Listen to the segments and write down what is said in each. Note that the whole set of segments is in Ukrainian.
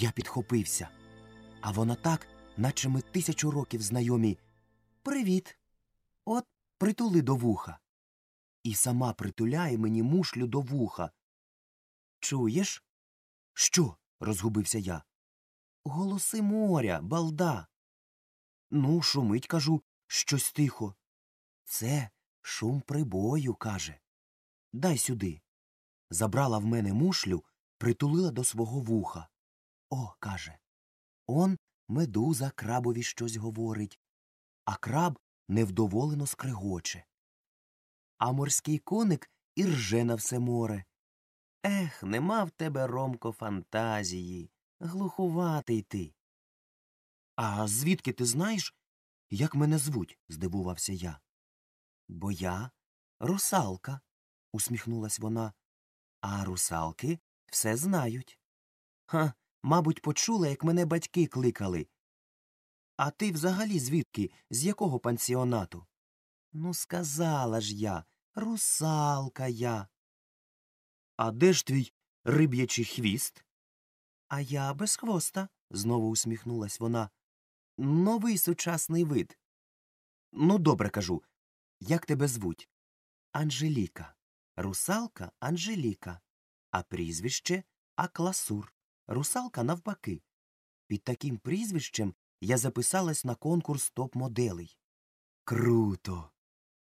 Я підхопився, а вона так, наче ми тисячу років знайомі. Привіт. От притули до вуха. І сама притуляє мені мушлю до вуха. Чуєш? Що? розгубився я. Голоси моря, балда. Ну, шумить, кажу, щось тихо. Це шум прибою, каже. Дай сюди. Забрала в мене мушлю, притулила до свого вуха. О, каже. Он медуза крабові щось говорить, а краб невдоволено скригоче. А морський коник і рже на все море. Ех, нема в тебе, Ромко, фантазії. Глухуватий ти. А звідки ти знаєш, як мене звуть? здивувався я. Бо я русалка, усміхнулась вона. А русалки все знають. Ха, мабуть, почула, як мене батьки кликали. А ти взагалі звідки? З якого пансіонату? Ну, сказала ж я, русалка я. А де ж твій риб'ячий хвіст? А я без хвоста, знову усміхнулась вона. Новий сучасний вид. Ну, добре кажу. Як тебе звуть? Анжеліка. Русалка Анжеліка. А прізвище Акласур. Русалка навпаки. Під таким прізвищем я записалась на конкурс топ моделей. Круто.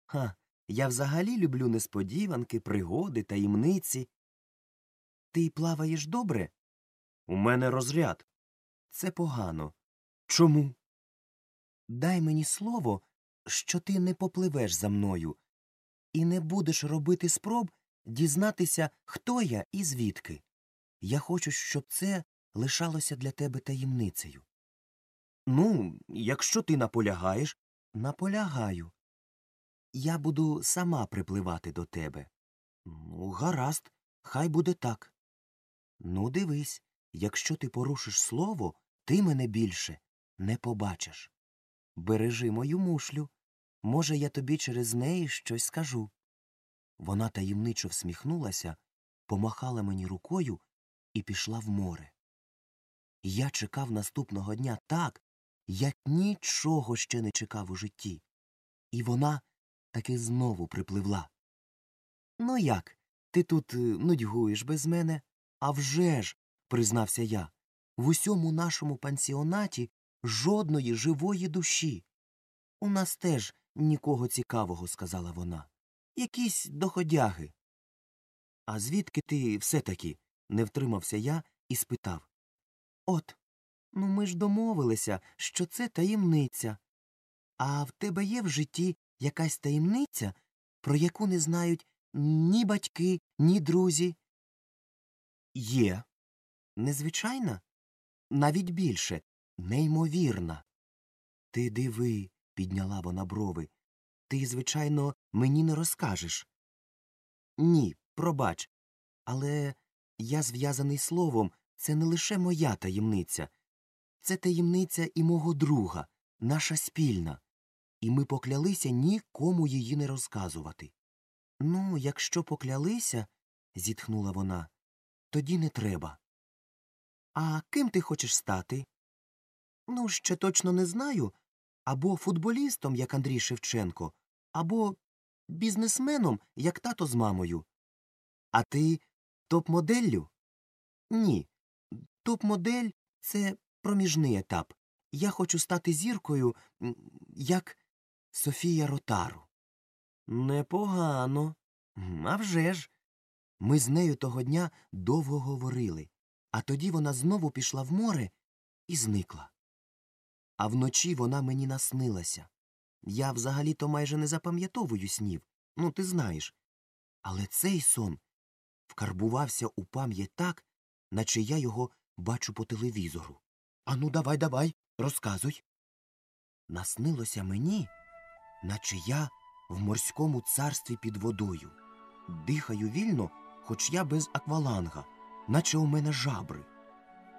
Ха. Я взагалі люблю несподіванки, пригоди, таємниці. Ти плаваєш добре? У мене розряд. Це погано. Чому? Дай мені слово, що ти не попливеш за мною і не будеш робити спроб дізнатися, хто я і звідки. Я хочу, щоб це лишалося для тебе таємницею. Ну, якщо ти наполягаєш, наполягаю. Я буду сама припливати до тебе. Ну, гаразд, хай буде так. Ну, дивись, якщо ти порушиш слово, ти мене більше не побачиш. Бережи мою мушлю. Може, я тобі через неї щось скажу. Вона таємничо всміхнулася, помахала мені рукою і пішла в море. Я чекав наступного дня так, як нічого ще не чекав у житті. І вона таки знову припливла. Ну як? Ти тут е, нудьгуєш без мене? «А вже ж!» – признався я. В усьому нашому пансіонаті жодної живої душі. У нас теж нікого цікавого, сказала вона. Якісь доходяги. А звідки ти все таки? Не втримався я і спитав. От, ну ми ж домовилися, що це таємниця. А в тебе є в житті якась таємниця, про яку не знають ні батьки, ні друзі? Є. Незвичайна? Навіть більше, неймовірна. Ти диви, підняла вона брови. Ти, звичайно, мені не розкажеш. Ні, пробач. Але я зв'язаний словом, це не лише моя таємниця. Це таємниця і мого друга, наша спільна. І ми поклялися нікому її не розказувати. Ну, якщо поклялися, зітхнула вона, тоді не треба. А ким ти хочеш стати? Ну, ще точно не знаю. Або футболістом, як Андрій Шевченко, або бізнесменом, як тато з мамою. А ти топ моделлю? Ні. Топ модель це проміжний етап. Я хочу стати зіркою, як Софія Ротару. Непогано. А вже ж. Ми з нею того дня довго говорили, а тоді вона знову пішла в море і зникла. А вночі вона мені наснилася. Я взагалі то майже не запам'ятовую снів, ну ти знаєш. Але цей сон вкарбувався у пам'ять так, наче я його бачу по телевізору. Ану, давай, давай, розказуй. Наснилося мені, наче я в морському царстві під водою. Дихаю вільно, хоч я без акваланга, наче у мене жабри.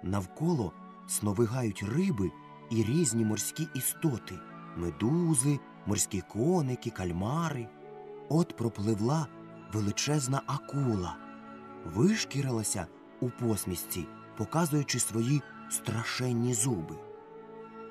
Навколо сновигають риби і різні морські істоти медузи, морські коники, кальмари. От пропливла величезна акула, вишкірилася у посмішці, показуючи свої страшенні зуби.